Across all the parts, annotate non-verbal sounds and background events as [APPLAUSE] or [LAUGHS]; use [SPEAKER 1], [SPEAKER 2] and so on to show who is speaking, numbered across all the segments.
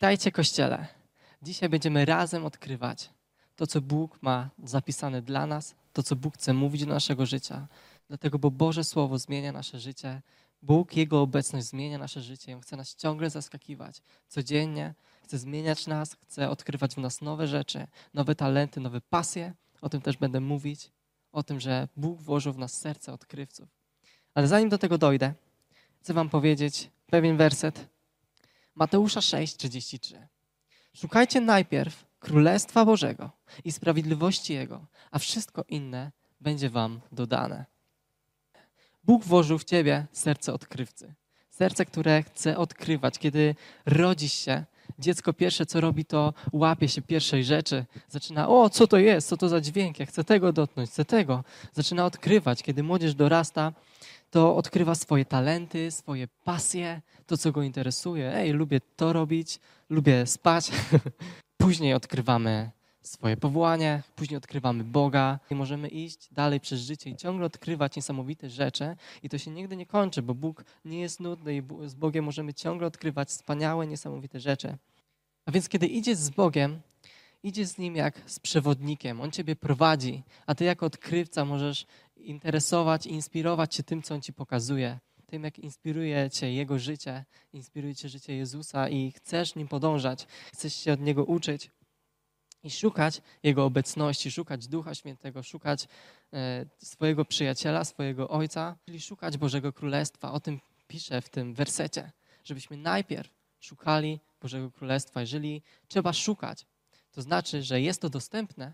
[SPEAKER 1] Witajcie Kościele. Dzisiaj będziemy razem odkrywać to, co Bóg ma zapisane dla nas, to, co Bóg chce mówić do naszego życia. Dlatego, bo Boże Słowo zmienia nasze życie, Bóg, Jego obecność zmienia nasze życie. On chce nas ciągle zaskakiwać, codziennie. Chce zmieniać nas, chce odkrywać w nas nowe rzeczy, nowe talenty, nowe pasje. O tym też będę mówić. O tym, że Bóg włożył w nas serce odkrywców. Ale zanim do tego dojdę, chcę Wam powiedzieć pewien werset. Mateusza 6, 33. Szukajcie najpierw Królestwa Bożego i sprawiedliwości Jego, a wszystko inne będzie Wam dodane. Bóg włożył w Ciebie serce odkrywcy. Serce, które chce odkrywać. Kiedy rodzisz się, dziecko pierwsze, co robi, to łapie się pierwszej rzeczy. Zaczyna, o, co to jest, co to za dźwięk, ja chcę tego dotknąć, chcę tego. Zaczyna odkrywać. Kiedy młodzież dorasta, to odkrywa swoje talenty, swoje pasje, to, co go interesuje. Ej, lubię to robić, lubię spać. [LAUGHS] Później odkrywamy swoje powołanie, później odkrywamy Boga i możemy iść dalej przez życie i ciągle odkrywać niesamowite rzeczy i to się nigdy nie kończy, bo Bóg nie jest nudny i z Bogiem możemy ciągle odkrywać wspaniałe, niesamowite rzeczy. A więc kiedy idziesz z Bogiem, idziesz z Nim jak z przewodnikiem, On Ciebie prowadzi, a Ty jako odkrywca możesz interesować inspirować się tym, co On Ci pokazuje, tym, jak inspiruje Cię Jego życie, inspiruje Cię życie Jezusa i chcesz Nim podążać, chcesz się od Niego uczyć i szukać Jego obecności, szukać Ducha Świętego, szukać e, swojego przyjaciela, swojego Ojca, czyli szukać Bożego Królestwa. O tym pisze w tym wersecie, żebyśmy najpierw szukali Bożego Królestwa. Jeżeli trzeba szukać, to znaczy, że jest to dostępne,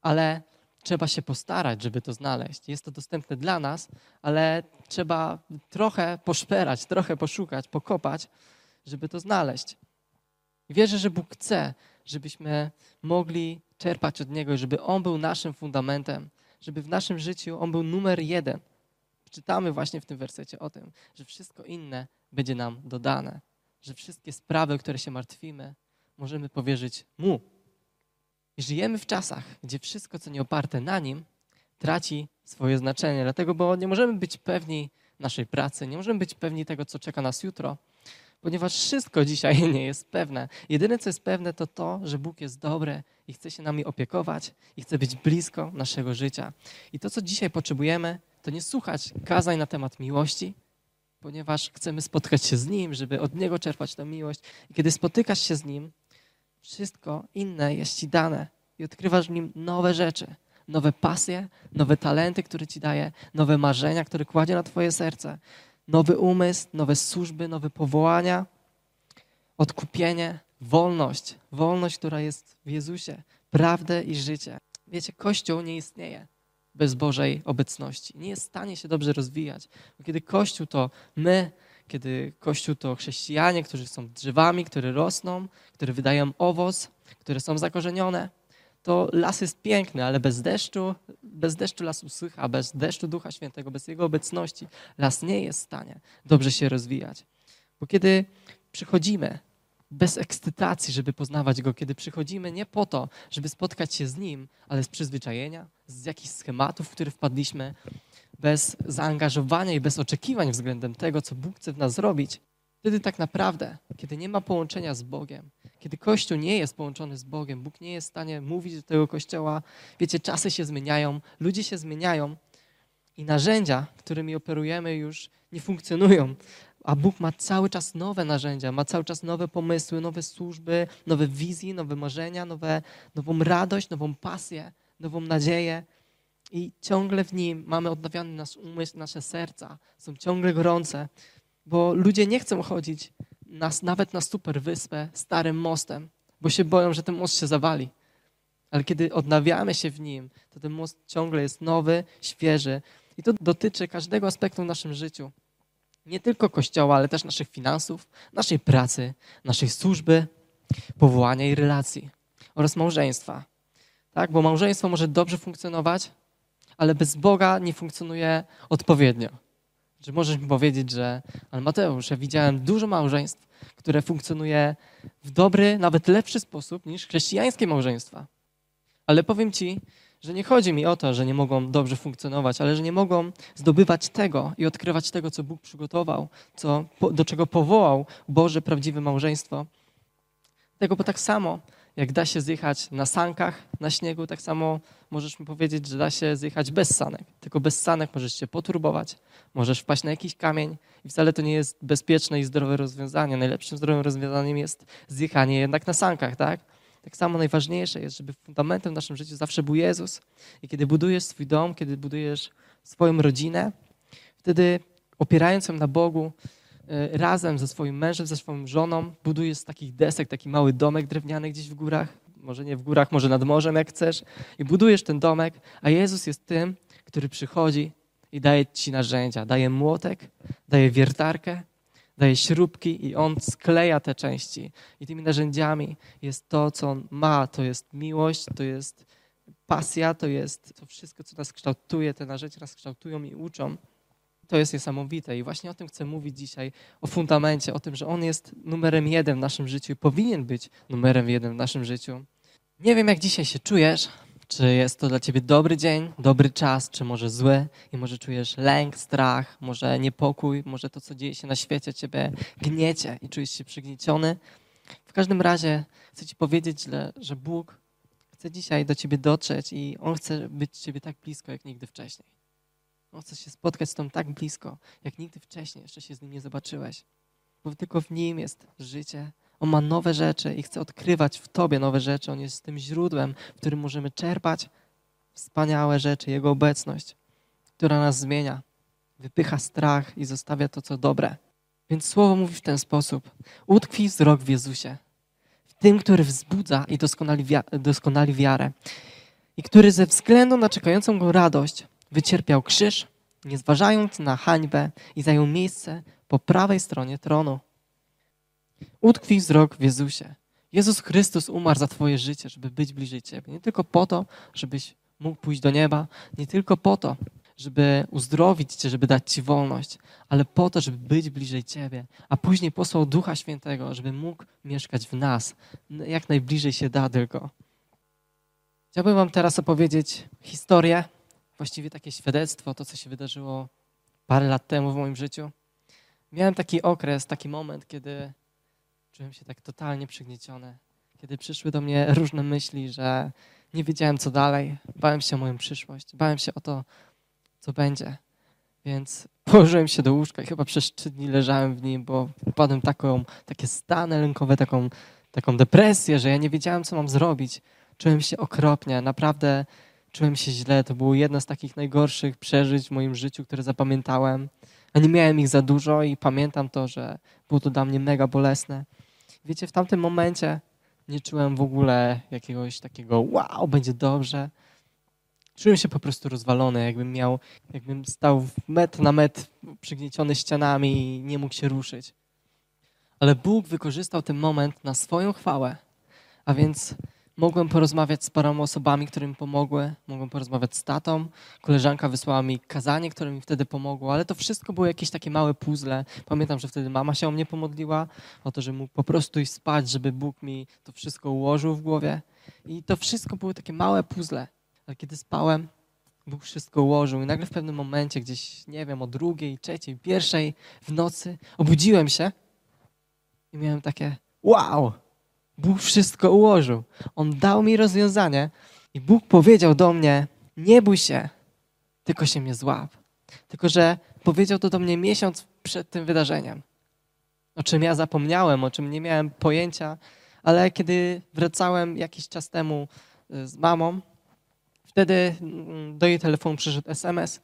[SPEAKER 1] ale trzeba się postarać, żeby to znaleźć. Jest to dostępne dla nas, ale trzeba trochę poszperać, trochę poszukać, pokopać, żeby to znaleźć. Wierzę, że Bóg chce, żebyśmy mogli czerpać od Niego, żeby On był naszym fundamentem, żeby w naszym życiu On był numer jeden. Czytamy właśnie w tym wersecie o tym, że wszystko inne będzie nam dodane, że wszystkie sprawy, które się martwimy, możemy powierzyć Mu. Żyjemy w czasach, gdzie wszystko, co nie oparte na Nim, traci swoje znaczenie, dlatego, bo nie możemy być pewni naszej pracy, nie możemy być pewni tego, co czeka nas jutro, ponieważ wszystko [LAUGHS] dzisiaj nie jest pewne. Jedyne, co jest pewne, to to, że Bóg jest dobry i chce się nami opiekować i chce być blisko naszego życia. I to, co dzisiaj potrzebujemy, to nie słuchać kazań na temat miłości, ponieważ chcemy spotkać się z Nim, żeby od Niego czerpać tę miłość. I kiedy spotykasz się z Nim, wszystko inne jest Ci dane i odkrywasz w Nim nowe rzeczy, nowe pasje, nowe talenty, które Ci daje, nowe marzenia, które kładzie na Twoje serce nowy umysł, nowe służby, nowe powołania, odkupienie, wolność. Wolność, która jest w Jezusie, prawdę i życie. Wiecie, Kościół nie istnieje bez Bożej obecności. Nie jest w stanie się dobrze rozwijać. Bo kiedy Kościół to my, kiedy Kościół to chrześcijanie, którzy są drzewami, które rosną, które wydają owoc, które są zakorzenione, to las jest piękny, ale bez deszczu, bez deszczu las usycha, bez deszczu Ducha Świętego, bez Jego obecności las nie jest w stanie dobrze się rozwijać. Bo kiedy przychodzimy bez ekscytacji, żeby poznawać Go, kiedy przychodzimy nie po to, żeby spotkać się z Nim, ale z przyzwyczajenia, z jakichś schematów, w które wpadliśmy, bez zaangażowania i bez oczekiwań względem tego, co Bóg chce w nas zrobić, wtedy tak naprawdę, kiedy nie ma połączenia z Bogiem, kiedy Kościół nie jest połączony z Bogiem, Bóg nie jest w stanie mówić do tego Kościoła, wiecie, czasy się zmieniają, ludzie się zmieniają i narzędzia, którymi operujemy już nie funkcjonują, a Bóg ma cały czas nowe narzędzia, ma cały czas nowe pomysły, nowe służby, nowe wizje, nowe marzenia, nowe, nową radość, nową pasję, nową nadzieję. I ciągle w nim mamy odnawiany nasz umysł, nasze serca są ciągle gorące, bo ludzie nie chcą chodzić nas, nawet na super wyspę starym mostem, bo się boją, że ten most się zawali. Ale kiedy odnawiamy się w nim, to ten most ciągle jest nowy, świeży. I to dotyczy każdego aspektu w naszym życiu. Nie tylko kościoła, ale też naszych finansów, naszej pracy, naszej służby, powołania i relacji oraz małżeństwa. Tak? Bo małżeństwo może dobrze funkcjonować, ale bez Boga nie funkcjonuje odpowiednio. Czy możesz mi powiedzieć, że, ale Mateusz, ja widziałem dużo małżeństw, które funkcjonuje w dobry, nawet lepszy sposób niż chrześcijańskie małżeństwa. Ale powiem ci, że nie chodzi mi o to, że nie mogą dobrze funkcjonować, ale że nie mogą zdobywać tego i odkrywać tego, co Bóg przygotował, co, do czego powołał Boże prawdziwe małżeństwo, Dlatego, bo tak samo, jak da się zjechać na sankach, na śniegu, tak samo możesz mi powiedzieć, że da się zjechać bez sanek. Tylko bez sanek możesz się poturbować, możesz wpaść na jakiś kamień i wcale to nie jest bezpieczne i zdrowe rozwiązanie. Najlepszym zdrowym rozwiązaniem jest zjechanie jednak na sankach, tak? Tak samo najważniejsze jest, żeby fundamentem w naszym życiu zawsze był Jezus. I kiedy budujesz swój dom, kiedy budujesz swoją rodzinę, wtedy opierając się na Bogu, razem ze swoim mężem, ze swoją żoną, budujesz z takich desek taki mały domek drewniany gdzieś w górach, może nie w górach, może nad morzem, jak chcesz, i budujesz ten domek, a Jezus jest tym, który przychodzi i daje ci narzędzia, daje młotek, daje wiertarkę, daje śrubki i on skleja te części. I tymi narzędziami jest to, co on ma. To jest miłość, to jest pasja, to jest to wszystko, co nas kształtuje. Te narzędzia nas kształtują i uczą. To jest niesamowite i właśnie o tym chcę mówić dzisiaj, o fundamencie, o tym, że On jest numerem jeden w naszym życiu i powinien być numerem jeden w naszym życiu. Nie wiem, jak dzisiaj się czujesz, czy jest to dla ciebie dobry dzień, dobry czas, czy może zły i może czujesz lęk, strach, może niepokój, może to, co dzieje się na świecie, ciebie gniecie i czujesz się przygnieciony. W każdym razie chcę ci powiedzieć, że Bóg chce dzisiaj do ciebie dotrzeć i On chce być ciebie tak blisko, jak nigdy wcześniej. On chce się spotkać z Tobą tak blisko, jak nigdy wcześniej jeszcze się z Nim nie zobaczyłeś. Bo tylko w Nim jest życie, on ma nowe rzeczy i chce odkrywać w Tobie nowe rzeczy. On jest tym źródłem, w którym możemy czerpać wspaniałe rzeczy, Jego obecność, która nas zmienia, wypycha strach i zostawia to, co dobre. Więc słowo mówi w ten sposób: utkwi wzrok w Jezusie, w tym, który wzbudza i doskonali, doskonali wiarę, i który ze względu na czekającą go radość wycierpiał krzyż, nie zważając na hańbę i zajął miejsce po prawej stronie tronu. Utkwij wzrok w Jezusie. Jezus Chrystus umarł za Twoje życie, żeby być bliżej Ciebie. Nie tylko po to, żebyś mógł pójść do nieba, nie tylko po to, żeby uzdrowić Cię, żeby dać Ci wolność, ale po to, żeby być bliżej Ciebie. A później posłał Ducha Świętego, żeby mógł mieszkać w nas, jak najbliżej się da tylko. Chciałbym Wam teraz opowiedzieć historię, właściwie takie świadectwo, to co się wydarzyło parę lat temu w moim życiu. Miałem taki okres, taki moment, kiedy Czułem się tak totalnie przygnieciony, kiedy przyszły do mnie różne myśli, że nie wiedziałem, co dalej. Bałem się o moją przyszłość, bałem się o to, co będzie. Więc [LAUGHS] położyłem się do łóżka i chyba przez trzy dni leżałem w nim, bo wpadłem taką, takie stany lękowe, taką, taką depresję, że ja nie wiedziałem, co mam zrobić. Czułem się okropnie, naprawdę czułem się źle. To było jedno z takich najgorszych przeżyć w moim życiu, które zapamiętałem. A nie miałem ich za dużo i pamiętam to, że było to dla mnie mega bolesne. Wiecie, w tamtym momencie nie czułem w ogóle jakiegoś takiego wow, będzie dobrze. Czułem się po prostu rozwalony, jakbym miał, jakbym stał metr na metr przygnieciony ścianami i nie mógł się ruszyć. Ale Bóg wykorzystał ten moment na swoją chwałę, a więc Mogłem porozmawiać z paroma osobami, które mi pomogły. Mogłem porozmawiać z tatą. Koleżanka wysłała mi kazanie, które mi wtedy pomogło, ale to wszystko było jakieś takie małe puzzle. Pamiętam, że wtedy mama się o mnie pomodliła, o to, że mógł po prostu iść spać, żeby Bóg mi to wszystko ułożył w głowie. I to wszystko były takie małe puzzle. Ale kiedy spałem, Bóg wszystko ułożył i nagle w pewnym momencie, gdzieś, nie wiem, o drugiej, trzeciej, pierwszej w nocy, obudziłem się i miałem takie wow, Bóg wszystko ułożył. On dał mi rozwiązanie i Bóg powiedział do mnie: Nie bój się, tylko się mnie złap. Tylko, że powiedział to do mnie miesiąc przed tym wydarzeniem, o czym ja zapomniałem, o czym nie miałem pojęcia, ale kiedy wracałem jakiś czas temu y, z mamą, wtedy mm, do jej telefonu przyszedł SMS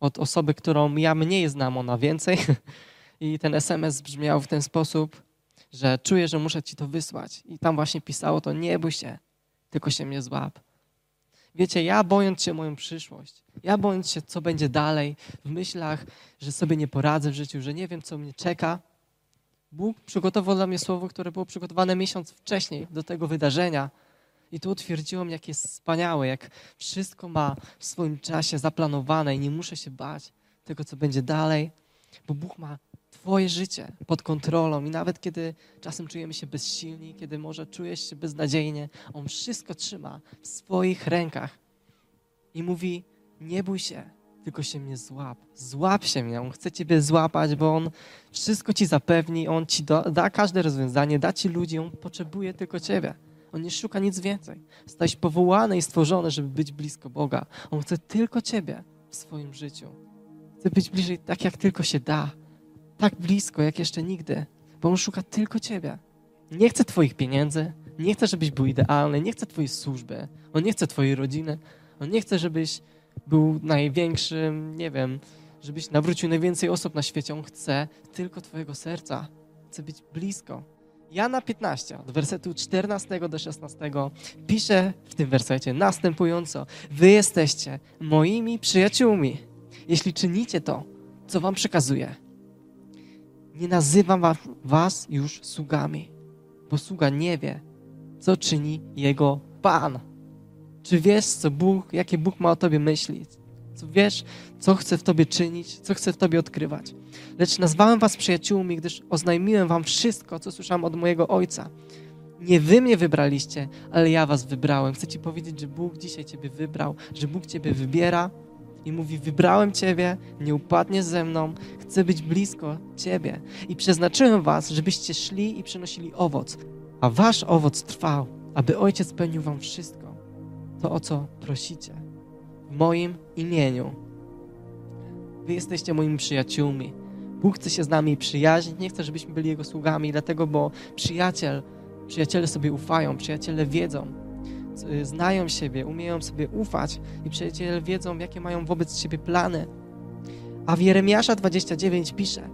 [SPEAKER 1] od osoby, którą ja mniej znam, ona więcej. [LAUGHS] I ten SMS brzmiał w ten sposób: że czuję, że muszę ci to wysłać. I tam właśnie pisało to, nie bój się, tylko się mnie złap. Wiecie, ja bojąc się moją przyszłość, ja bojąc się, co będzie dalej, w myślach, że sobie nie poradzę w życiu, że nie wiem, co mnie czeka, Bóg przygotował dla mnie słowo, które było przygotowane miesiąc wcześniej do tego wydarzenia. I to utwierdziło mnie, jak jest wspaniałe, jak wszystko ma w swoim czasie zaplanowane i nie muszę się bać tego, co będzie dalej, bo Bóg ma Twoje życie pod kontrolą i nawet kiedy czasem czujemy się bezsilni, kiedy może czujesz się beznadziejnie, On wszystko trzyma w swoich rękach i mówi: Nie bój się, tylko się mnie złap. Złap się mnie. On chce ciebie złapać, bo on wszystko ci zapewni, on ci da, da każde rozwiązanie, da ci ludzi, on potrzebuje tylko ciebie. On nie szuka nic więcej. Stałeś powołany i stworzony, żeby być blisko Boga. On chce tylko ciebie w swoim życiu. Chce być bliżej tak, jak tylko się da. Tak blisko, jak jeszcze nigdy. Bo on szuka tylko ciebie. Nie chce twoich pieniędzy, nie chce, żebyś był idealny, nie chce twojej służby, on nie chce twojej rodziny, on nie chce, żebyś był największym, nie wiem, żebyś nawrócił najwięcej osób na świecie. On chce tylko twojego serca. Chce być blisko. Jana 15, od wersetu 14 do 16 pisze w tym wersecie następująco: Wy jesteście moimi przyjaciółmi, jeśli czynicie to, co wam przekazuję. Nie nazywam was już sługami, bo sługa nie wie, co czyni jego Pan. Czy wiesz, co Bóg, jakie Bóg ma o tobie myśli? Co wiesz, co chce w tobie czynić, co chce w tobie odkrywać? Lecz nazwałem was przyjaciółmi, gdyż oznajmiłem wam wszystko, co słyszałem od mojego Ojca. Nie wy mnie wybraliście, ale ja was wybrałem. Chcę ci powiedzieć, że Bóg dzisiaj ciebie wybrał, że Bóg ciebie wybiera i mówi: Wybrałem ciebie, nie upadniesz ze mną, chcę być blisko ciebie. I przeznaczyłem was, żebyście szli i przynosili owoc, a wasz owoc trwał, aby Ojciec spełnił wam wszystko, to o co prosicie. W moim imieniu. Wy jesteście moimi przyjaciółmi. Bóg chce się z nami przyjaźnić, nie chce, żebyśmy byli Jego sługami, dlatego, bo przyjaciel, przyjaciele sobie ufają, przyjaciele wiedzą, znają siebie, umieją sobie ufać i przyjaciele wiedzą, jakie mają wobec siebie plany. A w Jeremiasza 29 pisze,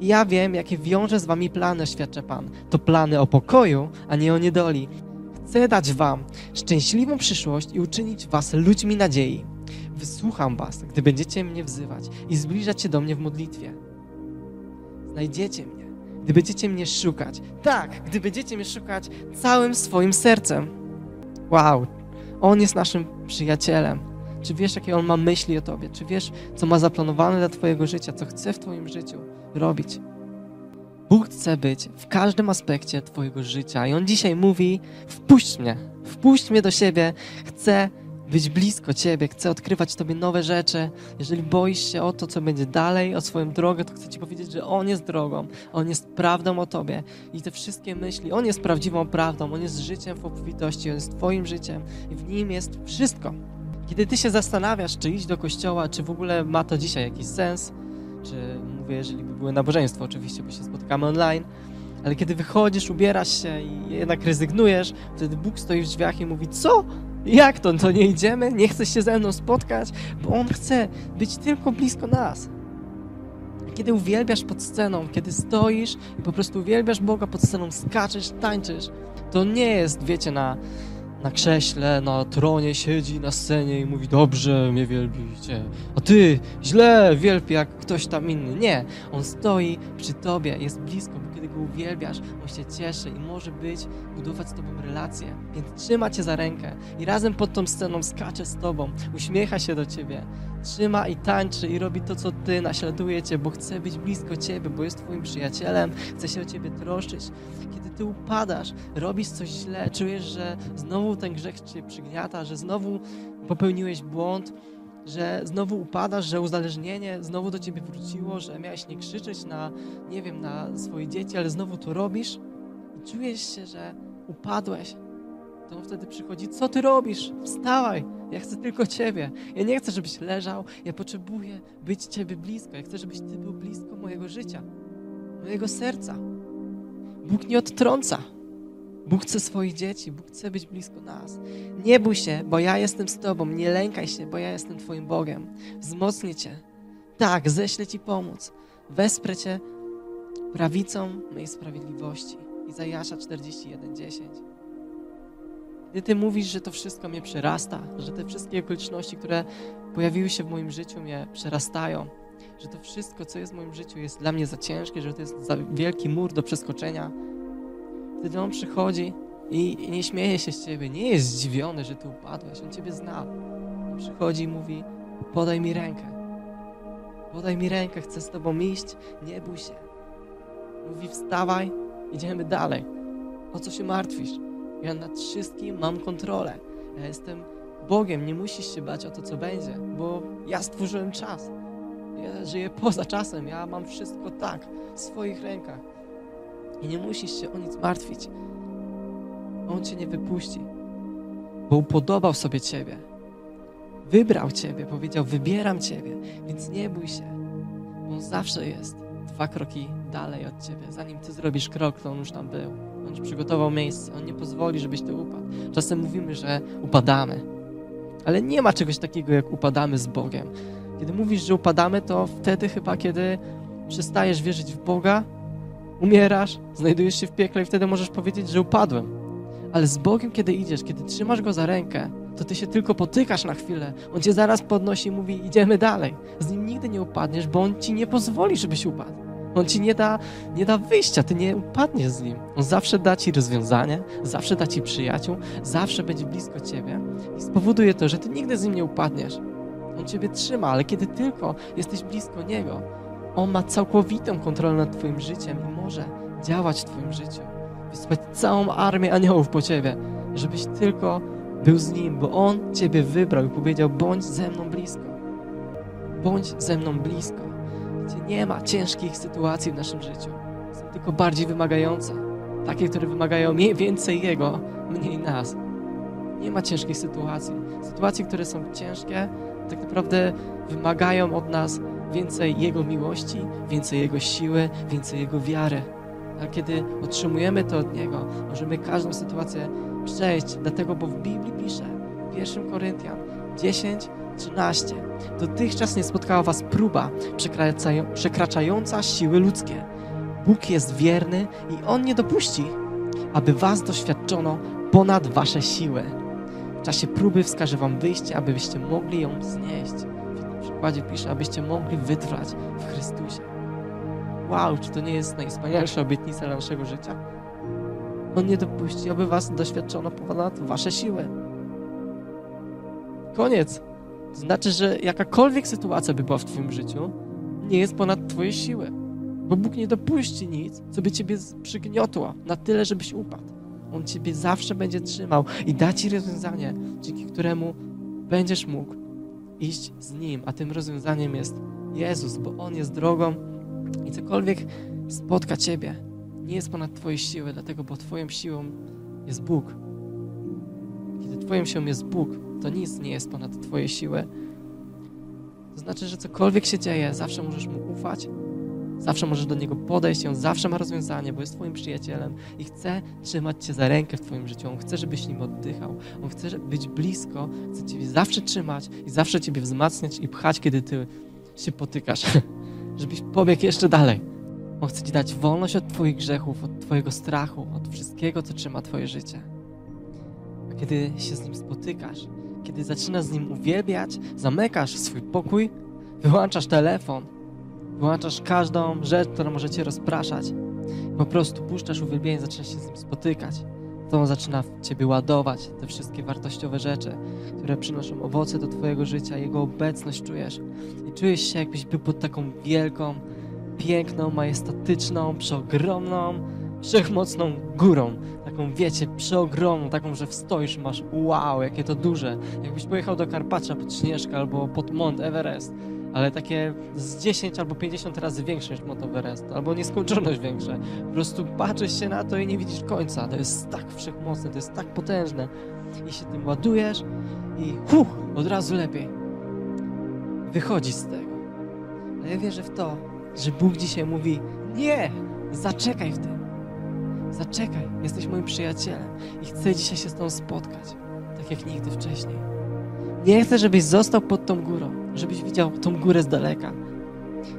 [SPEAKER 1] ja wiem, jakie wiąże z wami plany, świadczy Pan. To plany o pokoju, a nie o niedoli. Chcę dać wam szczęśliwą przyszłość i uczynić was ludźmi nadziei. Wysłucham was, gdy będziecie mnie wzywać i zbliżać się do mnie w modlitwie. Znajdziecie mnie, gdy będziecie mnie szukać. Tak, gdy będziecie mnie szukać całym swoim sercem. Wow, On jest naszym przyjacielem. Czy wiesz, jakie On ma myśli o Tobie? Czy wiesz, co ma zaplanowane dla Twojego życia, co chce w Twoim życiu robić? Bóg chce być w każdym aspekcie Twojego życia i On dzisiaj mówi: wpuść mnie, wpuść mnie do siebie. Chcę być blisko Ciebie, chcę odkrywać Tobie nowe rzeczy. Jeżeli boisz się o to, co będzie dalej, o swoją drogę, to chcę Ci powiedzieć, że On jest drogą, On jest prawdą o Tobie. I te wszystkie myśli, On jest prawdziwą prawdą, On jest życiem w obfitości, On jest Twoim życiem i w Nim jest wszystko. Kiedy Ty się zastanawiasz, czy iść do kościoła, czy w ogóle ma to dzisiaj jakiś sens, czy mówię, jeżeli by były nabożeństwo, oczywiście, bo się spotykamy online, ale kiedy wychodzisz, ubierasz się i jednak rezygnujesz, wtedy Bóg stoi w drzwiach i mówi, co? Jak to? To nie idziemy? Nie chcesz się ze mną spotkać? Bo On chce być tylko blisko nas. Kiedy uwielbiasz pod sceną, kiedy stoisz i po prostu uwielbiasz Boga pod sceną, skaczesz, tańczysz, to nie jest, wiecie, na, na krześle, na tronie siedzi na scenie i mówi dobrze mnie wielbicie, a ty źle wielbi jak ktoś tam inny. Nie, on stoi przy tobie, jest blisko, bo kiedy go uwielbiasz, on się cieszy i może być, budować z tobą relacje, więc trzyma cię za rękę i razem pod tą sceną skacze z tobą, uśmiecha się do ciebie, trzyma i tańczy i robi to, co ty, naśladuje cię, bo chce być blisko ciebie, bo jest twoim przyjacielem, chce się o ciebie troszczyć. Kiedy ty upadasz, robisz coś źle, czujesz, że znowu ten grzech cię przygniata, że znowu popełniłeś błąd, że znowu upadasz, że uzależnienie znowu do ciebie wróciło, że miałeś nie krzyczeć na, nie wiem, na swoje dzieci, ale znowu to robisz i czujesz się, że upadłeś, to on wtedy przychodzi, co ty robisz? Wstawaj, ja chcę tylko Ciebie. Ja nie chcę, żebyś leżał, ja potrzebuję być Ciebie blisko. Ja chcę, żebyś Ty był blisko mojego życia, mojego serca. Bóg nie odtrąca. Bóg chce swoich dzieci, Bóg chce być blisko nas. Nie bój się, bo ja jestem z Tobą. Nie lękaj się, bo ja jestem Twoim Bogiem. Wzmocnię Cię. Tak, ześlę Ci pomóc. Wesprę Cię prawicą mojej sprawiedliwości. Izajasza 41:10. Gdy Ty mówisz, że to wszystko mnie przerasta, że te wszystkie okoliczności, które pojawiły się w moim życiu, mnie przerastają, że to wszystko, co jest w moim życiu, jest dla mnie za ciężkie, że to jest za wielki mur do przeskoczenia, wtedy On przychodzi i nie śmieje się z Ciebie, nie jest zdziwiony, że Ty upadłeś, On Ciebie zna. On przychodzi i mówi, podaj mi rękę. Podaj mi rękę, chcę z Tobą iść, nie bój się. Mówi, wstawaj, idziemy dalej. O co się martwisz? Ja nad wszystkim mam kontrolę. Ja jestem Bogiem nie musisz się bać o to, co będzie, bo ja stworzyłem czas. Ja żyję poza czasem, ja mam wszystko tak, w swoich rękach. I nie musisz się o nic martwić. On cię nie wypuści, bo upodobał sobie ciebie. Wybrał ciebie, powiedział: Wybieram ciebie, więc nie bój się. On zawsze jest dwa kroki dalej od ciebie. Zanim ty zrobisz krok, to on już tam był. Już przygotował miejsce. On nie pozwoli, żebyś ty upadł. Czasem mówimy, że upadamy, ale nie ma czegoś takiego, jak upadamy z Bogiem. Kiedy mówisz, że upadamy, to wtedy chyba, kiedy przestajesz wierzyć w Boga, umierasz, znajdujesz się w piekle i wtedy możesz powiedzieć, że upadłem. Ale z Bogiem, kiedy idziesz, kiedy trzymasz Go za rękę, to Ty się tylko potykasz na chwilę. On Cię zaraz podnosi i mówi, idziemy dalej. Z Nim nigdy nie upadniesz, bo On Ci nie pozwoli, żebyś upadł. On Ci nie da, nie da wyjścia, Ty nie upadniesz z Nim. On zawsze da Ci rozwiązanie, zawsze da Ci przyjaciół, zawsze będzie blisko Ciebie i spowoduje to, że Ty nigdy z Nim nie upadniesz. On Ciebie trzyma, ale kiedy tylko jesteś blisko Niego, On ma całkowitą kontrolę nad Twoim życiem i może działać w Twoim życiu. Wysłać całą armię aniołów po Ciebie, żebyś tylko był z Nim, bo On Ciebie wybrał i powiedział, bądź ze mną blisko. Bądź ze mną blisko. Gdzie nie ma ciężkich sytuacji w naszym życiu. Są tylko bardziej wymagające. Takie, które wymagają mniej więcej Jego, mniej nas. Nie ma ciężkich sytuacji. Sytuacje, które są ciężkie, tak naprawdę wymagają od nas więcej Jego miłości, więcej Jego siły, więcej Jego wiary. A kiedy otrzymujemy to od Niego, możemy każdą sytuację przejść, dlatego, bo w Biblii pisze, 1 Koryntian 10, 13, dotychczas nie spotkała was próba przekraczająca siły ludzkie. Bóg jest wierny i On nie dopuści, aby was doświadczono ponad wasze siły. W czasie próby wskaże wam wyjście, abyście mogli ją znieść. W przykładzie pisze, abyście mogli wytrwać w Chrystusie. Wow, czy to nie jest najwspanialsza obietnica dla naszego życia? On nie dopuści, aby was doświadczono ponad wasze siły. Koniec. Znaczy, że jakakolwiek sytuacja by była w twoim życiu, nie jest ponad twoje siły. Bo Bóg nie dopuści nic, co by ciebie przygniotło na tyle, żebyś upadł. On ciebie zawsze będzie trzymał i da ci rozwiązanie, dzięki któremu będziesz mógł iść z Nim. A tym rozwiązaniem jest Jezus, bo On jest drogą i cokolwiek spotka ciebie, nie jest ponad Twoje siły, dlatego, bo Twoją siłą jest Bóg. Kiedy Twoją siłą jest Bóg, to nic nie jest ponad Twoje siły. To znaczy, że cokolwiek się dzieje, zawsze możesz Mu ufać, zawsze możesz do Niego podejść On zawsze ma rozwiązanie, bo jest Twoim przyjacielem i chce trzymać Cię za rękę w Twoim życiu. On chce, żebyś nim oddychał. On chce być blisko, chce Ciebie zawsze trzymać i zawsze Ciebie wzmacniać i pchać, kiedy Ty się potykasz, [LAUGHS] żebyś pobiegł jeszcze dalej. On chce Ci dać wolność od Twoich grzechów, od Twojego strachu, od wszystkiego, co trzyma Twoje życie. A kiedy się z Nim spotykasz, kiedy zaczynasz z Nim uwielbiać, zamykasz swój pokój, wyłączasz telefon, wyłączasz każdą rzecz, która może Cię rozpraszać, po prostu puszczasz uwielbienie, zaczynasz się z Nim spotykać, to On zaczyna w Ciebie ładować te wszystkie wartościowe rzeczy, które przynoszą owoce do Twojego życia, Jego obecność czujesz. I czujesz się, jakbyś był pod taką wielką, piękną, majestatyczną, przeogromną, wszechmocną górą. Taką, wiecie, przeogromną, taką, że wstoisz, masz wow, jakie to duże. Jakbyś pojechał do Karpacza pod Śnieżkę albo pod Mont Everest, ale takie z 10 albo 50 razy większe niż Mont Everest, albo nieskończoność większe. Po prostu patrzysz się na to i nie widzisz końca. To jest tak wszechmocne, to jest tak potężne. I się tym ładujesz i huh, od razu lepiej. Wychodzi z tego. Ale ja wierzę w to, że Bóg dzisiaj mówi: Nie, zaczekaj w tym. Zaczekaj, jesteś moim przyjacielem i chcę dzisiaj się z Tobą spotkać, tak jak nigdy wcześniej. Nie chcę, żebyś został pod tą górą, żebyś widział tą górę z daleka.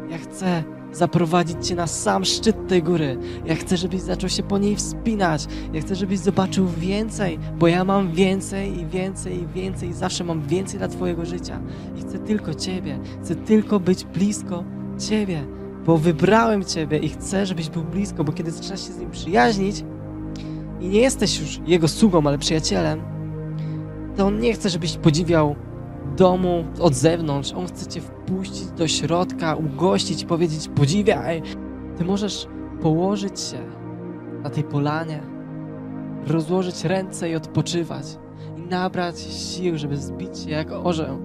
[SPEAKER 1] Ja chcę zaprowadzić Cię na sam szczyt tej góry. Ja chcę, żebyś zaczął się po niej wspinać. Ja chcę, żebyś zobaczył więcej, bo ja mam więcej i więcej i więcej i zawsze mam więcej dla Twojego życia. I chcę tylko Ciebie. Chcę tylko być blisko Ciebie bo wybrałem Ciebie i chcę, żebyś był blisko, bo kiedy zaczynasz się z Nim przyjaźnić i nie jesteś już Jego sługą, ale przyjacielem, to On nie chce, żebyś podziwiał domu od zewnątrz. On chce Cię wpuścić do środka, ugościć powiedzieć podziwiaj. Ty możesz położyć się na tej polanie, rozłożyć ręce i odpoczywać. I nabrać sił, żeby zbić się jak orzeł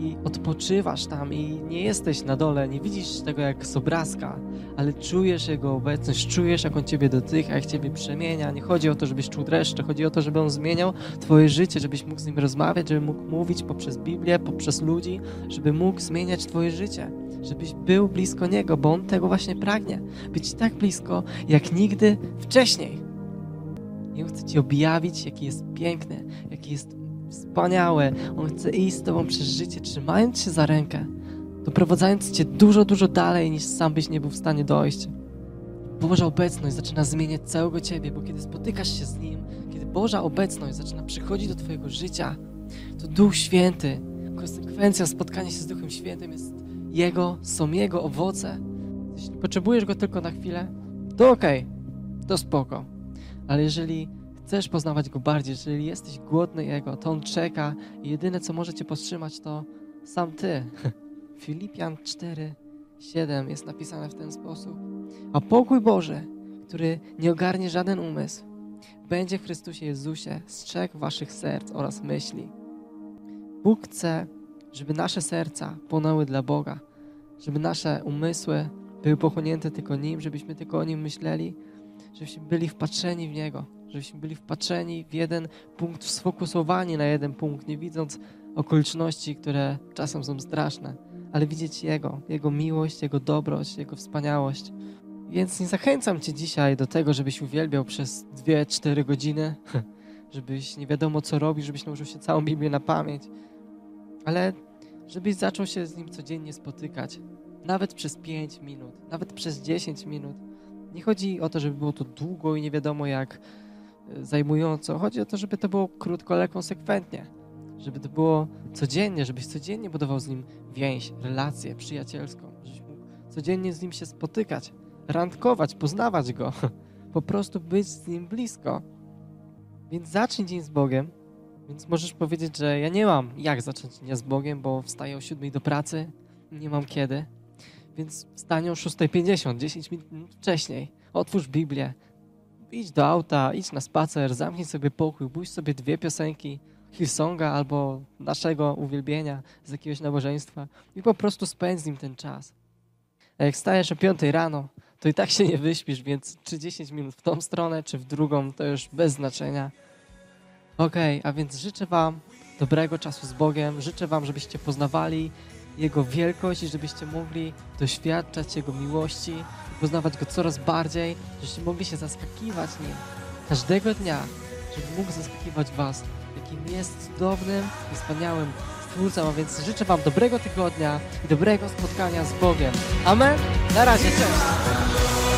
[SPEAKER 1] i odpoczywasz tam i nie jesteś na dole, nie widzisz tego jak z obrazka, ale czujesz Jego obecność, czujesz jak On Ciebie dotyka, jak Ciebie przemienia. Nie chodzi o to, żebyś czuł dreszcze, chodzi o to, żeby On zmieniał Twoje życie, żebyś mógł z Nim rozmawiać, żeby mógł mówić poprzez Biblię, poprzez ludzi, żeby mógł zmieniać Twoje życie, żebyś był blisko Niego, bo On tego właśnie pragnie. Być tak blisko, jak nigdy wcześniej. I On chce Ci objawić, jaki jest piękny, jaki jest wspaniały. On chce iść z Tobą przez życie, trzymając się za rękę, doprowadzając Cię dużo, dużo dalej, niż sam byś nie był w stanie dojść. Boża obecność zaczyna zmieniać całego Ciebie, bo kiedy spotykasz się z Nim, kiedy Boża obecność zaczyna przychodzić do Twojego życia, to Duch Święty, konsekwencja spotkania się z Duchem Świętym jest Jego, są Jego owoce. Jeśli potrzebujesz Go tylko na chwilę, to okej, to spoko. Ale jeżeli chcesz poznawać Go bardziej, jeżeli jesteś głodny Jego, to On czeka i jedyne, co może Cię powstrzymać, to sam Ty. [LAUGHS] Filipian 4, 7 jest napisane w ten sposób. A pokój Boży, który nie ogarnie żaden umysł, będzie w Chrystusie Jezusie strzegł waszych serc oraz myśli. Bóg chce, żeby nasze serca płonęły dla Boga, żeby nasze umysły były pochłonięte tylko Nim, żebyśmy tylko o Nim myśleli, żebyśmy byli wpatrzeni w Niego, żebyśmy byli wpatrzeni w jeden punkt, sfokusowani na jeden punkt, nie widząc okoliczności, które czasem są straszne, ale widzieć Jego, Jego miłość, Jego dobroć, Jego wspaniałość. Więc nie zachęcam Cię dzisiaj do tego, żebyś uwielbiał przez 2-4 godziny, [LAUGHS] żebyś nie wiadomo co robisz, żebyś nauczył się całą Biblię na pamięć, ale żebyś zaczął się z Nim codziennie spotykać, nawet przez 5 minut, nawet przez 10 minut. Nie chodzi o to, żeby było to długo i nie wiadomo jak zajmująco. Chodzi o to, żeby to było krótko, ale konsekwentnie. Żeby to było codziennie, żebyś codziennie budował z nim więź, relację przyjacielską, żebyś mógł codziennie z nim się spotykać, randkować, poznawać go, [LAUGHS] po prostu być z nim blisko. Więc zacznij dzień z Bogiem. Więc możesz powiedzieć, że ja nie mam jak zacząć dnia z Bogiem, bo wstaję o 7 do pracy, nie mam kiedy. Więc wstań o 6.50, 10 minut wcześniej. Otwórz Biblię, idź do auta, idź na spacer, zamknij sobie pokój, pójdź sobie dwie piosenki Hillsonga albo naszego uwielbienia z jakiegoś nabożeństwa i po prostu spędź z nim ten czas. A jak stajesz o 5 rano, to i tak się nie wyśpisz, więc czy 10 minut w tą stronę, czy w drugą, to już bez znaczenia. Okej, okay, a więc życzę Wam dobrego czasu z Bogiem, życzę Wam, żebyście poznawali Jego wielkość i żebyście mogli doświadczać Jego miłości, poznawać Go coraz bardziej, żebyście mogli się zaskakiwać Nim każdego dnia, żeby mógł zaskakiwać Was, jakim jest cudownym i wspaniałym Stwórcą, a więc życzę Wam dobrego tygodnia i dobrego spotkania z Bogiem. Amen? Na razie, cześć!